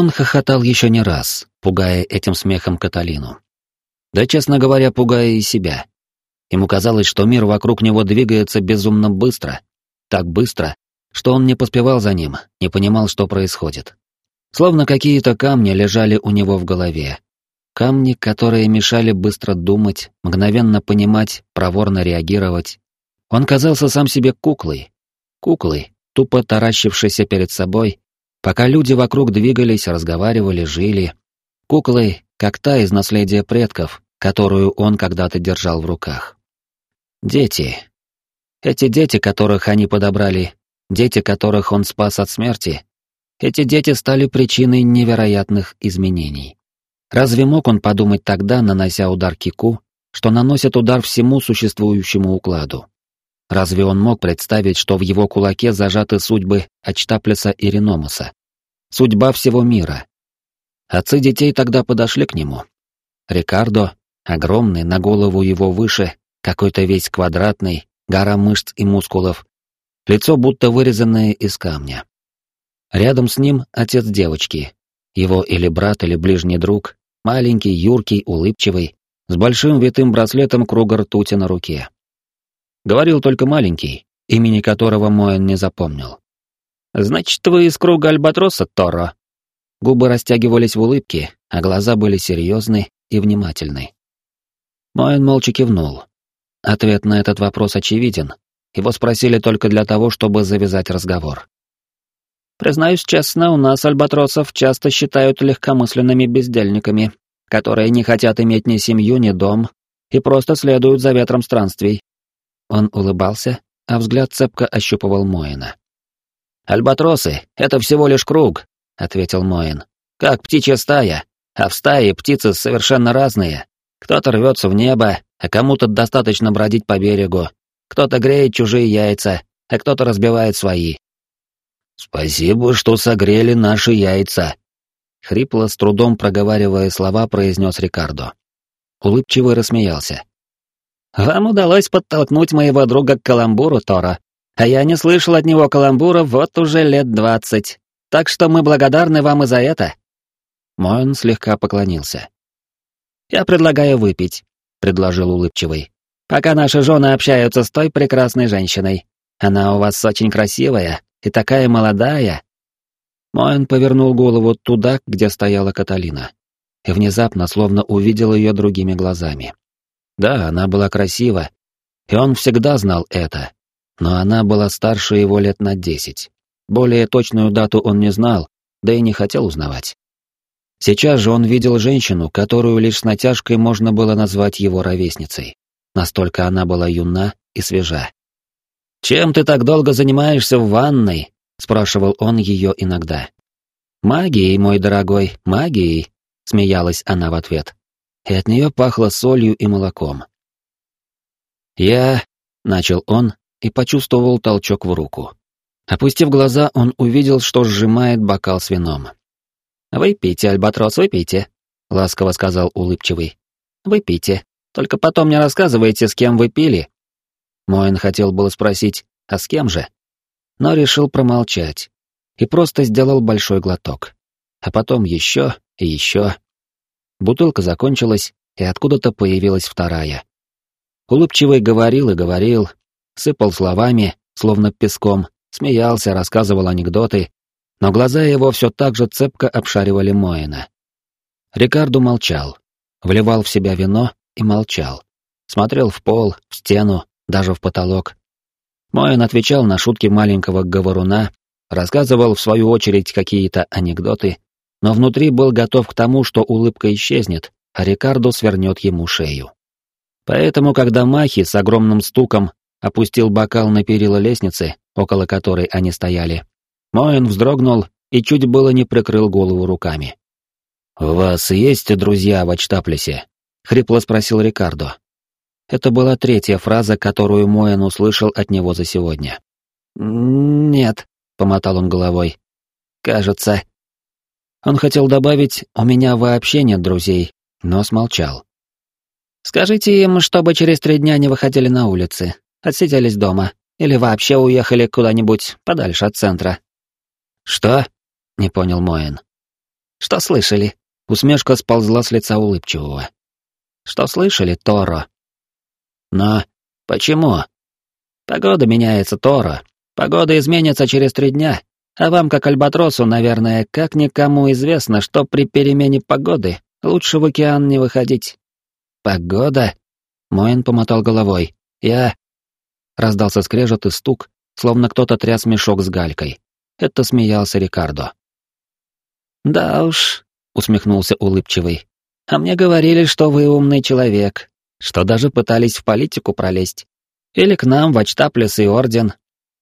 Он хохотал еще не раз, пугая этим смехом Каталину. Да, честно говоря, пугая и себя. Ему казалось, что мир вокруг него двигается безумно быстро, так быстро, что он не поспевал за ним, не понимал, что происходит. Словно какие-то камни лежали у него в голове. Камни, которые мешали быстро думать, мгновенно понимать, проворно реагировать. Он казался сам себе куклой. Куклой, тупо таращившейся перед собой, пока люди вокруг двигались, разговаривали, жили. Куклой, как та из наследия предков, которую он когда-то держал в руках. Дети. Эти дети, которых они подобрали, дети, которых он спас от смерти, эти дети стали причиной невероятных изменений. Разве мог он подумать тогда, нанося удар Кику, что наносит удар всему существующему укладу? Разве он мог представить, что в его кулаке зажаты судьбы Ачтаплеса и Реномаса? Судьба всего мира. Отцы детей тогда подошли к нему. Рикардо, огромный, на голову его выше, какой-то весь квадратный, гора мышц и мускулов, лицо будто вырезанное из камня. Рядом с ним отец девочки, его или брат, или ближний друг, маленький, юркий, улыбчивый, с большим витым браслетом круга ртути на руке. Говорил только маленький, имени которого Моэн не запомнил. «Значит, вы из круга Альбатроса, Торо?» Губы растягивались в улыбке, а глаза были серьезны и внимательны. Моэн молча кивнул. Ответ на этот вопрос очевиден. Его спросили только для того, чтобы завязать разговор. Признаюсь честно, у нас альбатросов часто считают легкомысленными бездельниками, которые не хотят иметь ни семью, ни дом, и просто следуют за ветром странствий. Он улыбался, а взгляд цепко ощупывал Моина. «Альбатросы — это всего лишь круг», — ответил Моин. «Как птичья стая, а в стае птицы совершенно разные. Кто-то рвется в небо, а кому-то достаточно бродить по берегу. Кто-то греет чужие яйца, а кто-то разбивает свои. «Спасибо, что согрели наши яйца», — хрипло, с трудом проговаривая слова, произнес Рикардо. Улыбчивый рассмеялся. «Вам удалось подтолкнуть моего друга к каламбуру, Тора, а я не слышал от него каламбура вот уже лет двадцать, так что мы благодарны вам и за это». Моэн слегка поклонился. «Я предлагаю выпить», — предложил улыбчивый. «Пока наши жены общаются с той прекрасной женщиной. Она у вас очень красивая, и такая молодая!» Моэн повернул голову туда, где стояла Каталина, и внезапно словно увидел ее другими глазами. Да, она была красива, и он всегда знал это, но она была старше его лет на десять. Более точную дату он не знал, да и не хотел узнавать. Сейчас же он видел женщину, которую лишь с натяжкой можно было назвать его ровесницей. Настолько она была юна и свежа. «Чем ты так долго занимаешься в ванной?» — спрашивал он ее иногда. «Магией, мой дорогой, магией», — смеялась она в ответ. И от нее пахло солью и молоком. «Я...» — начал он и почувствовал толчок в руку. Опустив глаза, он увидел, что сжимает бокал с вином. «Выпейте, Альбатрос, выпейте», — ласково сказал улыбчивый. «Выпейте. Только потом не рассказывайте, с кем вы пили, Моин хотел было спросить, а с кем же? Но решил промолчать и просто сделал большой глоток. А потом еще и еще. Бутылка закончилась, и откуда-то появилась вторая. Улыбчивый говорил и говорил, сыпал словами, словно песком, смеялся, рассказывал анекдоты, но глаза его все так же цепко обшаривали Моина. Рикарду молчал, вливал в себя вино и молчал. Смотрел в пол, в стену, даже в потолок. Моин отвечал на шутки маленького говоруна, рассказывал в свою очередь какие-то анекдоты, но внутри был готов к тому, что улыбка исчезнет, а Рикардо свернет ему шею. Поэтому, когда Махи с огромным стуком опустил бокал на перила лестницы, около которой они стояли, Моин вздрогнул и чуть было не прикрыл голову руками. «У вас есть друзья в Ачтаплесе?» — хрипло спросил Рикардо. Это была третья фраза, которую Моэн услышал от него за сегодня. «Нет», — помотал он головой. «Кажется». Он хотел добавить «у меня вообще нет друзей», но смолчал. «Скажите им, чтобы через три дня не выходили на улицы, отсиделись дома, или вообще уехали куда-нибудь подальше от центра». «Что?» — не понял Моэн. Что слышали?» Усмешка сползла с лица улыбчивого. «Что слышали, Торо?» «Но почему?» «Погода меняется, Торо. Погода изменится через три дня, а вам, как Альбатросу, наверное, как никому известно, что при перемене погоды лучше в океан не выходить». «Погода?» Моин помотал головой. «Я...» Раздался скрежет и стук, словно кто-то тряс мешок с галькой. Это смеялся Рикардо. «Да уж», — усмехнулся улыбчивый. «А мне говорили, что вы умный человек, что даже пытались в политику пролезть. Или к нам в Ачтаплес и Орден».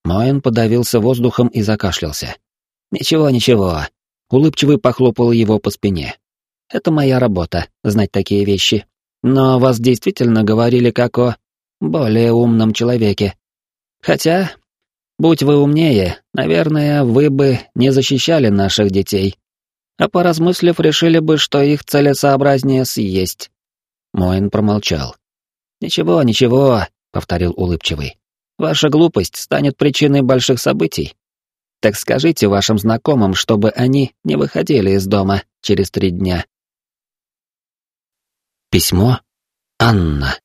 Моэн подавился воздухом и закашлялся. «Ничего, ничего». Улыбчивый похлопал его по спине. «Это моя работа, знать такие вещи. Но вас действительно говорили как о более умном человеке. Хотя, будь вы умнее, наверное, вы бы не защищали наших детей а поразмыслив, решили бы, что их целесообразнее съесть. Моин промолчал. «Ничего, ничего», — повторил улыбчивый. «Ваша глупость станет причиной больших событий. Так скажите вашим знакомым, чтобы они не выходили из дома через три дня». Письмо Анна.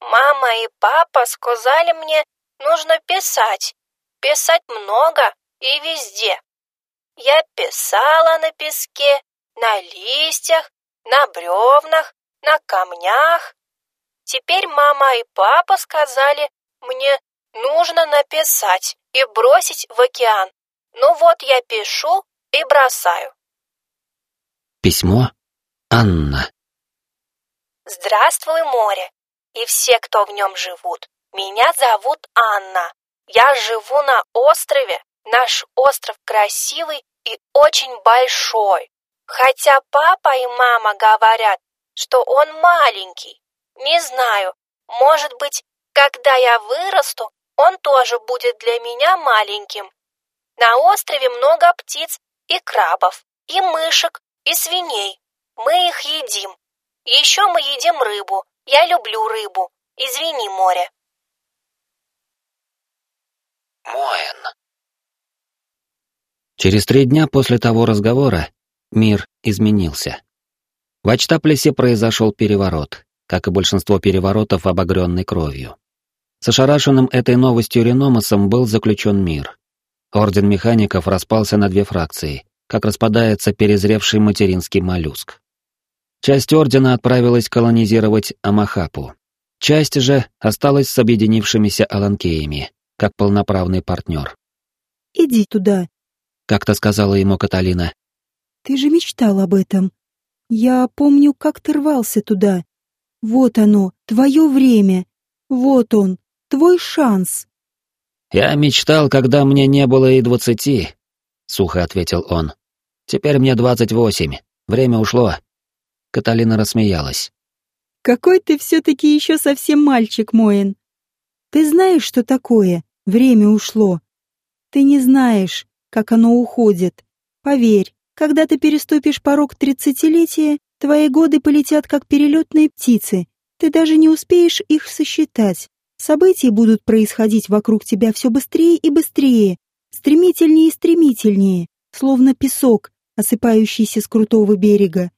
«Мама и папа сказали мне, нужно писать. Писать много и везде. Я писала на песке, на листьях, на бревнах, на камнях. Теперь мама и папа сказали, мне нужно написать и бросить в океан. Ну вот я пишу и бросаю. Письмо Анна. Здравствуй, море, и все, кто в нем живут. Меня зовут Анна. Я живу на острове. Наш остров красивый и очень большой. Хотя папа и мама говорят, что он маленький. Не знаю, может быть, когда я вырасту, он тоже будет для меня маленьким. На острове много птиц и крабов, и мышек, и свиней. Мы их едим. Еще мы едим рыбу. Я люблю рыбу. Извини, море. Моэн. Через три дня после того разговора мир изменился. В Ачтаплесе произошел переворот, как и большинство переворотов, обогренный кровью. С ошарашенным этой новостью Реномасом был заключен мир. Орден механиков распался на две фракции, как распадается перезревший материнский моллюск. Часть Ордена отправилась колонизировать Амахапу. Часть же осталась с объединившимися Аланкеями, как полноправный партнер. «Иди туда», как-то сказала ему Каталина. Ты же мечтал об этом. Я помню, как ты рвался туда. Вот оно, твое время. Вот он, твой шанс. Я мечтал, когда мне не было и двадцати, сухо ответил он. Теперь мне двадцать восемь. Время ушло. Каталина рассмеялась. Какой ты все-таки еще совсем мальчик, Моин. Ты знаешь, что такое? Время ушло. Ты не знаешь, как оно уходит. Поверь, когда ты переступишь порог тридцатилетия, твои годы полетят как перелетные птицы. Ты даже не успеешь их сосчитать. События будут происходить вокруг тебя все быстрее и быстрее, стремительнее и стремительнее, словно песок, осыпающийся с крутого берега.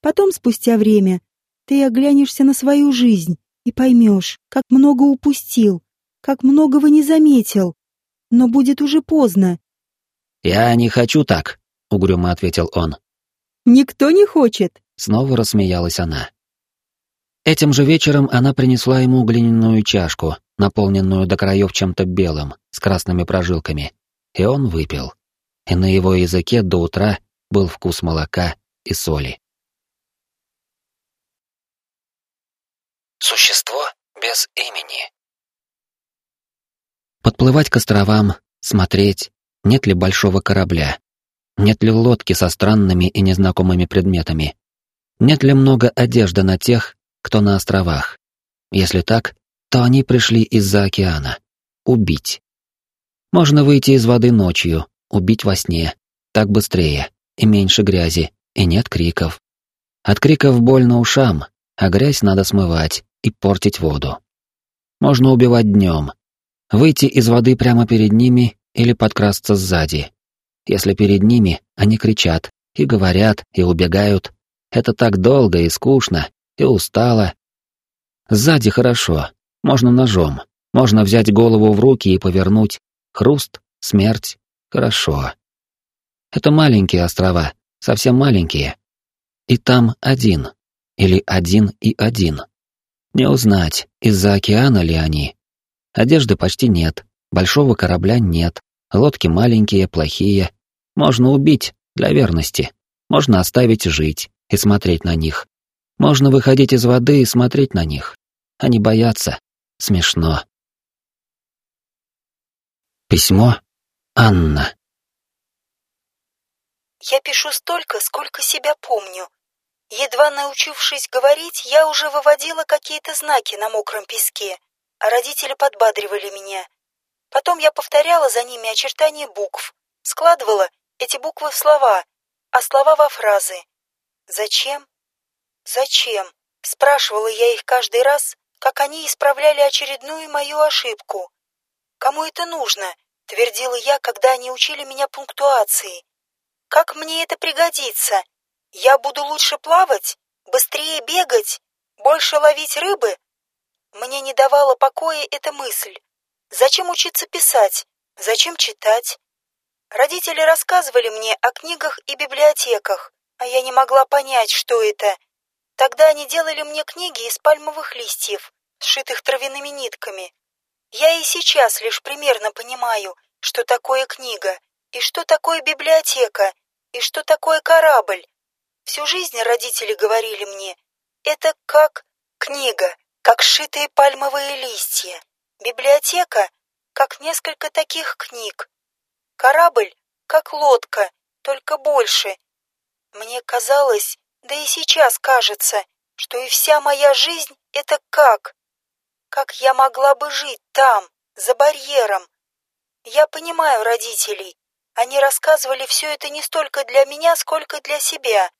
Потом, спустя время, ты оглянешься на свою жизнь и поймешь, как много упустил, как многого не заметил. Но будет уже поздно. «Я не хочу так», — угрюмо ответил он. «Никто не хочет», — снова рассмеялась она. Этим же вечером она принесла ему глиняную чашку, наполненную до краев чем-то белым, с красными прожилками, и он выпил. И на его языке до утра был вкус молока и соли. Существо без имени. Подплывать к островам, смотреть, нет ли большого корабля? Нет ли лодки со странными и незнакомыми предметами? Нет ли много одежды на тех, кто на островах? Если так, то они пришли из-за океана. Убить. Можно выйти из воды ночью, убить во сне. Так быстрее, и меньше грязи, и нет криков. От криков больно ушам, а грязь надо смывать и портить воду. Можно убивать днем. Выйти из воды прямо перед ними или подкрасться сзади. Если перед ними они кричат, и говорят, и убегают. Это так долго и скучно, и устало. Сзади хорошо, можно ножом, можно взять голову в руки и повернуть. Хруст, смерть, хорошо. Это маленькие острова, совсем маленькие. И там один, или один и один. Не узнать, из-за океана ли они. Одежды почти нет, большого корабля нет, лодки маленькие, плохие. Можно убить для верности, можно оставить жить и смотреть на них. Можно выходить из воды и смотреть на них. Они боятся. Смешно. Письмо Анна. Я пишу столько, сколько себя помню. Едва научившись говорить, я уже выводила какие-то знаки на мокром песке, а родители подбадривали меня. Потом я повторяла за ними очертания букв, складывала эти буквы в слова, а слова во фразы. Зачем? Зачем? Спрашивала я их каждый раз, как они исправляли очередную мою ошибку. Кому это нужно? Твердила я, когда они учили меня пунктуации. Как мне это пригодится? Я буду лучше плавать, быстрее бегать, больше ловить рыбы? Мне не давала покоя эта мысль. Зачем учиться писать? Зачем читать? Родители рассказывали мне о книгах и библиотеках, а я не могла понять, что это. Тогда они делали мне книги из пальмовых листьев, сшитых травяными нитками. Я и сейчас лишь примерно понимаю, что такое книга, и что такое библиотека, и что такое корабль. Всю жизнь родители говорили мне, это как книга, как сшитые пальмовые листья. Библиотека, как несколько таких книг. Корабль, как лодка, только больше. Мне казалось, да и сейчас кажется, что и вся моя жизнь — это как? Как я могла бы жить там, за барьером? Я понимаю родителей. Они рассказывали все это не столько для меня, сколько для себя.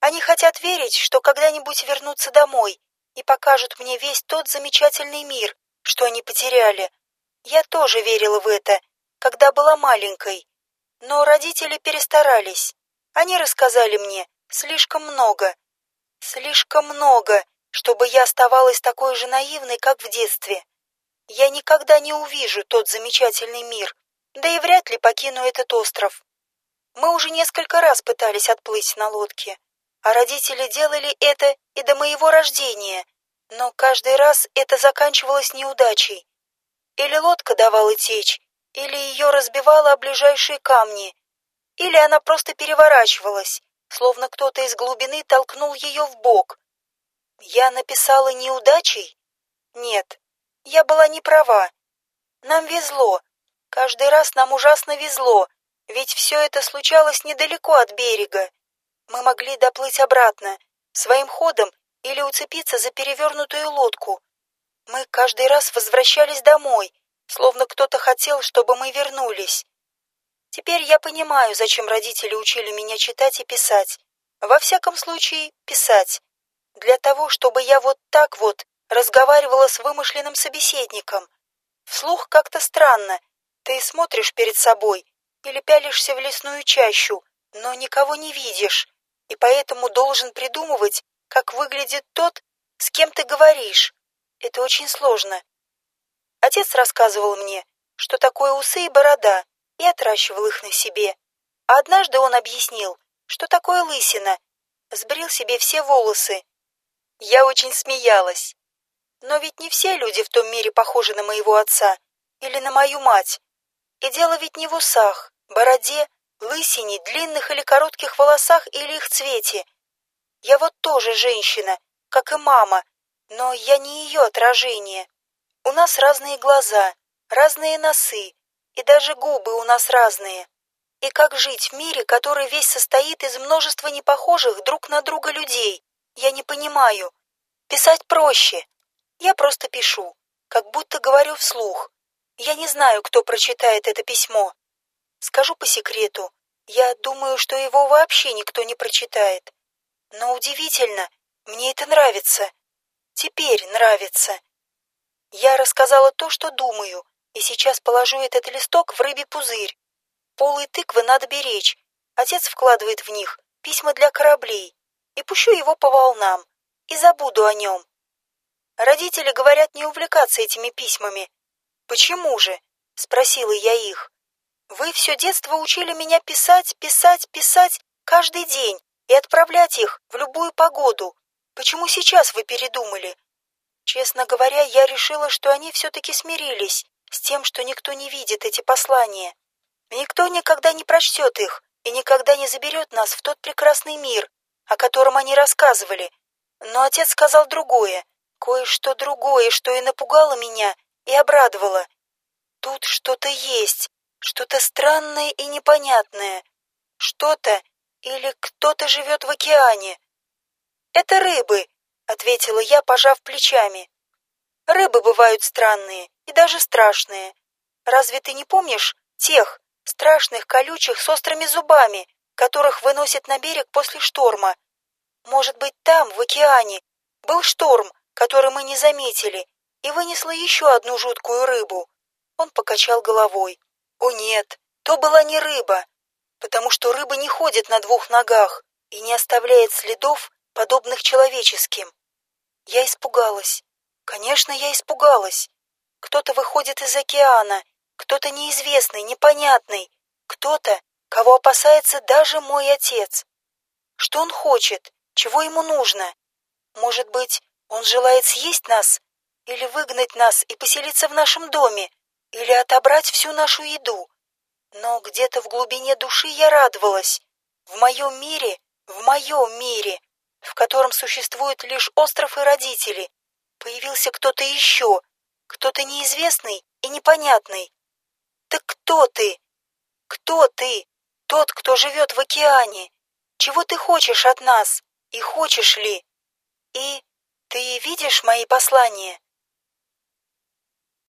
Они хотят верить, что когда-нибудь вернутся домой и покажут мне весь тот замечательный мир, что они потеряли. Я тоже верила в это, когда была маленькой. Но родители перестарались. Они рассказали мне слишком много. Слишком много, чтобы я оставалась такой же наивной, как в детстве. Я никогда не увижу тот замечательный мир, да и вряд ли покину этот остров. Мы уже несколько раз пытались отплыть на лодке, а родители делали это и до моего рождения, но каждый раз это заканчивалось неудачей. Или лодка давала течь, или ее разбивало о ближайшие камни, или она просто переворачивалась, словно кто-то из глубины толкнул ее в бок. Я написала неудачей? Нет, я была не права. Нам везло. Каждый раз нам ужасно везло, ведь все это случалось недалеко от берега. Мы могли доплыть обратно, своим ходом или уцепиться за перевернутую лодку. Мы каждый раз возвращались домой, словно кто-то хотел, чтобы мы вернулись. Теперь я понимаю, зачем родители учили меня читать и писать. Во всяком случае, писать. Для того, чтобы я вот так вот разговаривала с вымышленным собеседником. Вслух как-то странно. Ты смотришь перед собой или пялишься в лесную чащу, но никого не видишь, и поэтому должен придумывать, как выглядит тот, с кем ты говоришь. Это очень сложно. Отец рассказывал мне, что такое усы и борода, и отращивал их на себе. А однажды он объяснил, что такое лысина, сбрил себе все волосы. Я очень смеялась. Но ведь не все люди в том мире похожи на моего отца или на мою мать. И дело ведь не в усах, бороде, лысине, длинных или коротких волосах или их цвете. Я вот тоже женщина, как и мама, но я не ее отражение. У нас разные глаза, разные носы, и даже губы у нас разные. И как жить в мире, который весь состоит из множества непохожих друг на друга людей? Я не понимаю. Писать проще. Я просто пишу, как будто говорю вслух. Я не знаю, кто прочитает это письмо. Скажу по секрету, я думаю, что его вообще никто не прочитает. Но удивительно, мне это нравится. Теперь нравится. Я рассказала то, что думаю, и сейчас положу этот листок в рыбий пузырь. Полые тыквы надо беречь. Отец вкладывает в них письма для кораблей. И пущу его по волнам. И забуду о нем. Родители говорят не увлекаться этими письмами. Почему же? Спросила я их. Вы все детство учили меня писать, писать, писать каждый день и отправлять их в любую погоду. Почему сейчас вы передумали? Честно говоря, я решила, что они все-таки смирились с тем, что никто не видит эти послания. Никто никогда не прочтет их и никогда не заберет нас в тот прекрасный мир, о котором они рассказывали. Но отец сказал другое, кое-что другое, что и напугало меня, и обрадовало. Тут что-то есть, что-то странное и непонятное. Что-то или кто-то живет в океане. Это рыбы, ответила я, пожав плечами. Рыбы бывают странные и даже страшные. Разве ты не помнишь тех страшных колючих с острыми зубами, которых выносят на берег после шторма? Может быть, там, в океане, был шторм, который мы не заметили, и вынесло еще одну жуткую рыбу. Он покачал головой. О нет, то была не рыба, потому что рыба не ходит на двух ногах и не оставляет следов, подобных человеческим. Я испугалась. Конечно, я испугалась. Кто-то выходит из океана, кто-то неизвестный, непонятный, кто-то, кого опасается даже мой отец. Что он хочет? Чего ему нужно? Может быть, он желает съесть нас? Или выгнать нас и поселиться в нашем доме? Или отобрать всю нашу еду? Но где-то в глубине души я радовалась. В моем мире, в моем мире в котором существует лишь остров и родители, появился кто-то еще, кто-то неизвестный и непонятный. Так кто ты? Кто ты? Тот, кто живет в океане. Чего ты хочешь от нас? И хочешь ли? И ты видишь мои послания?